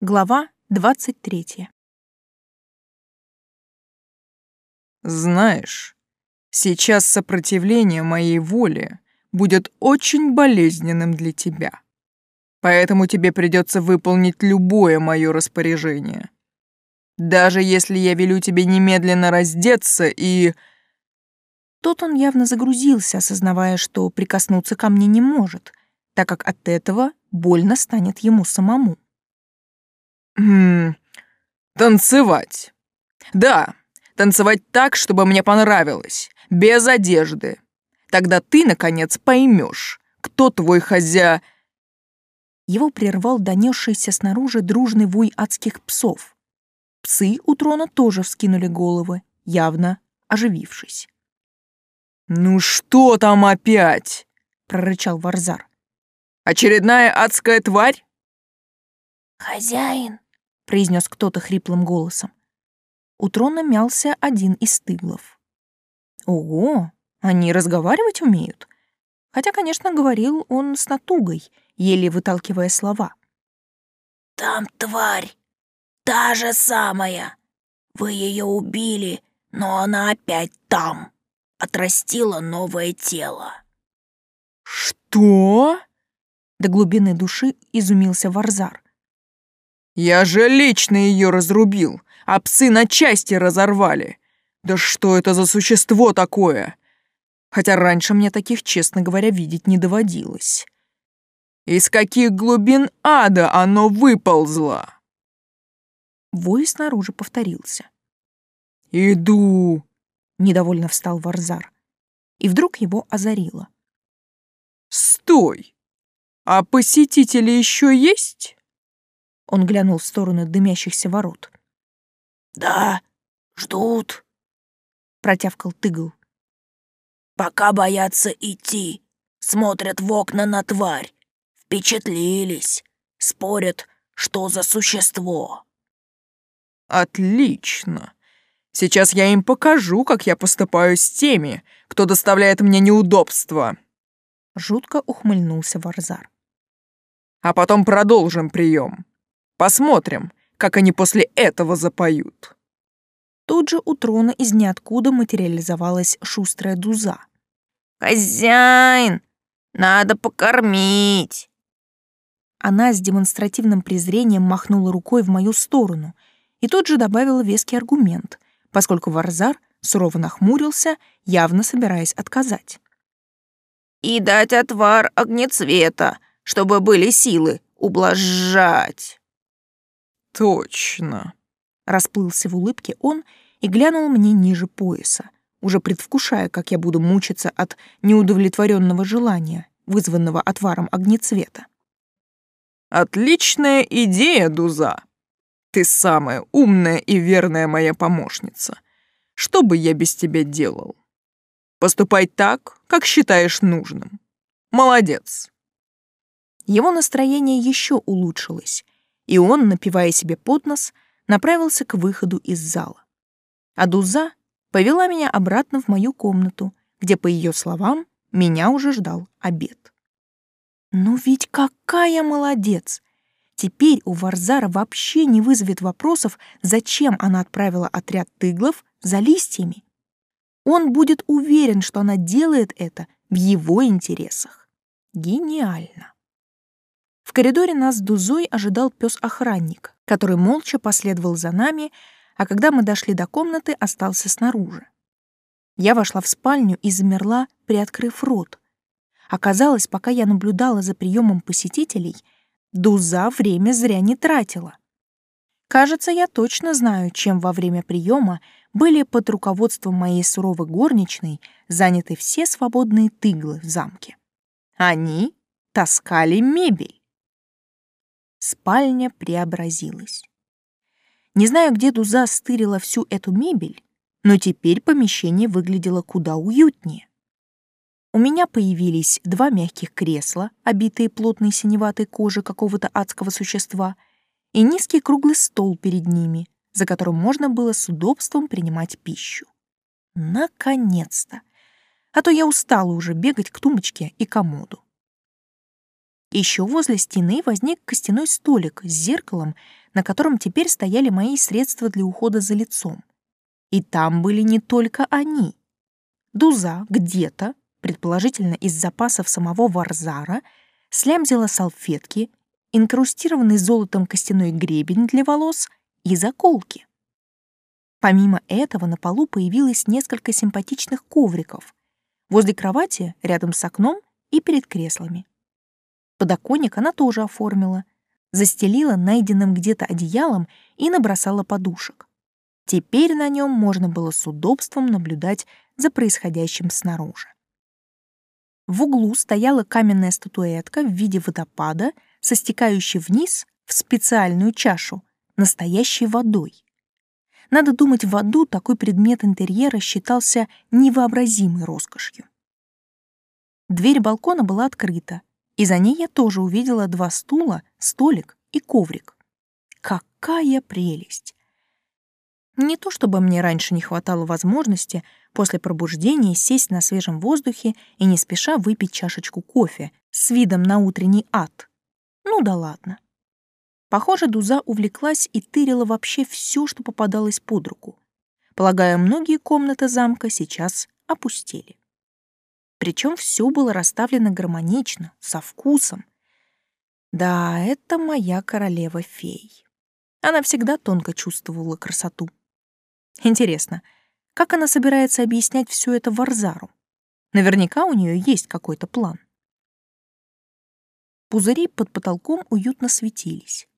Глава 23. Знаешь, сейчас сопротивление моей воле будет очень болезненным для тебя. Поэтому тебе придется выполнить любое мое распоряжение. Даже если я велю тебе немедленно раздеться и... Тут он явно загрузился, осознавая, что прикоснуться ко мне не может, так как от этого больно станет ему самому. Танцевать. Да, танцевать так, чтобы мне понравилось, без одежды. Тогда ты, наконец, поймешь, кто твой хозя... Его прервал донесшийся снаружи дружный вой адских псов. Псы у трона тоже вскинули головы, явно оживившись. «Ну что там опять?» — прорычал Варзар. «Очередная адская тварь?» «Хозяин!» Произнес кто-то хриплым голосом. У трона мялся один из тыглов. Ого, они разговаривать умеют. Хотя, конечно, говорил он с натугой, еле выталкивая слова. «Там тварь, та же самая. Вы ее убили, но она опять там. Отрастила новое тело». «Что?» До глубины души изумился Варзар. Я же лично ее разрубил, а псы на части разорвали. Да что это за существо такое? Хотя раньше мне таких, честно говоря, видеть не доводилось. Из каких глубин ада оно выползло? Вой снаружи повторился. «Иду!» — недовольно встал Варзар. И вдруг его озарило. «Стой! А посетители еще есть?» Он глянул в сторону дымящихся ворот. «Да, ждут», — протявкал тыгл. «Пока боятся идти, смотрят в окна на тварь, впечатлились, спорят, что за существо». «Отлично. Сейчас я им покажу, как я поступаю с теми, кто доставляет мне неудобства». Жутко ухмыльнулся Варзар. «А потом продолжим прием. Посмотрим, как они после этого запоют. Тут же у трона из ниоткуда материализовалась шустрая дуза. «Хозяин, надо покормить!» Она с демонстративным презрением махнула рукой в мою сторону и тут же добавила веский аргумент, поскольку Варзар сурово нахмурился, явно собираясь отказать. «И дать отвар огнецвета, чтобы были силы ублажать!» «Точно!» Расплылся в улыбке он и глянул мне ниже пояса, уже предвкушая, как я буду мучиться от неудовлетворенного желания, вызванного отваром огнецвета. «Отличная идея, Дуза! Ты самая умная и верная моя помощница. Что бы я без тебя делал? Поступай так, как считаешь нужным. Молодец!» Его настроение еще улучшилось, и он, напивая себе под нос, направился к выходу из зала. А Дуза повела меня обратно в мою комнату, где, по ее словам, меня уже ждал обед. Ну ведь какая молодец! Теперь у Варзара вообще не вызовет вопросов, зачем она отправила отряд тыглов за листьями. Он будет уверен, что она делает это в его интересах. Гениально. Коридоре нас Дузой ожидал пес-охранник, который молча последовал за нами, а когда мы дошли до комнаты, остался снаружи. Я вошла в спальню и замерла, приоткрыв рот. Оказалось, пока я наблюдала за приемом посетителей, Дуза время зря не тратила. Кажется, я точно знаю, чем во время приема были под руководством моей суровой горничной заняты все свободные тыглы в замке. Они таскали мебель. Спальня преобразилась. Не знаю, где Дуза стырила всю эту мебель, но теперь помещение выглядело куда уютнее. У меня появились два мягких кресла, обитые плотной синеватой кожей какого-то адского существа, и низкий круглый стол перед ними, за которым можно было с удобством принимать пищу. Наконец-то! А то я устала уже бегать к тумбочке и комоду. Еще возле стены возник костяной столик с зеркалом, на котором теперь стояли мои средства для ухода за лицом. И там были не только они. Дуза где-то, предположительно из запасов самого Варзара, слямзила салфетки, инкрустированный золотом костяной гребень для волос и заколки. Помимо этого на полу появилось несколько симпатичных ковриков возле кровати, рядом с окном и перед креслами. Подоконник она тоже оформила, застелила найденным где-то одеялом и набросала подушек. Теперь на нем можно было с удобством наблюдать за происходящим снаружи. В углу стояла каменная статуэтка в виде водопада, со стекающей вниз в специальную чашу, настоящей водой. Надо думать, в аду такой предмет интерьера считался невообразимой роскошью. Дверь балкона была открыта, и за ней я тоже увидела два стула, столик и коврик. Какая прелесть! Не то чтобы мне раньше не хватало возможности после пробуждения сесть на свежем воздухе и не спеша выпить чашечку кофе с видом на утренний ад. Ну да ладно. Похоже, Дуза увлеклась и тырила вообще все, что попадалось под руку. Полагаю, многие комнаты замка сейчас опустели. Причем все было расставлено гармонично, со вкусом. Да, это моя королева-фей. Она всегда тонко чувствовала красоту. Интересно, как она собирается объяснять все это Варзару? Наверняка у нее есть какой-то план. Пузыри под потолком уютно светились.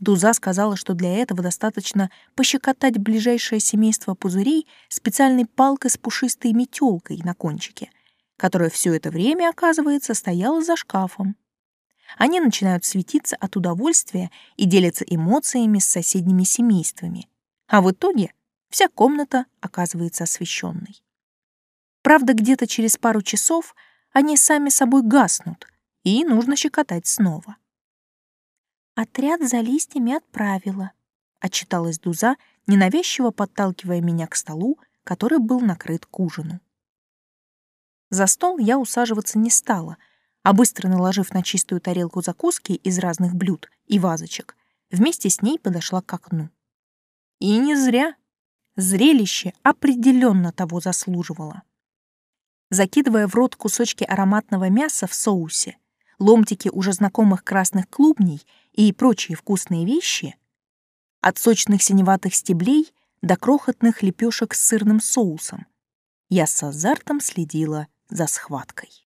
Дуза сказала, что для этого достаточно пощекотать ближайшее семейство пузырей специальной палкой с пушистой метелкой на кончике, которая все это время, оказывается, стояла за шкафом. Они начинают светиться от удовольствия и делятся эмоциями с соседними семействами. А в итоге вся комната оказывается освещенной. Правда, где-то через пару часов они сами собой гаснут, и нужно щекотать снова. «Отряд за листьями отправила», — отчиталась Дуза, ненавязчиво подталкивая меня к столу, который был накрыт к ужину. За стол я усаживаться не стала, а быстро наложив на чистую тарелку закуски из разных блюд и вазочек, вместе с ней подошла к окну. И не зря. Зрелище определенно того заслуживало. Закидывая в рот кусочки ароматного мяса в соусе, ломтики уже знакомых красных клубней и прочие вкусные вещи, от сочных синеватых стеблей до крохотных лепешек с сырным соусом, я с азартом следила за схваткой.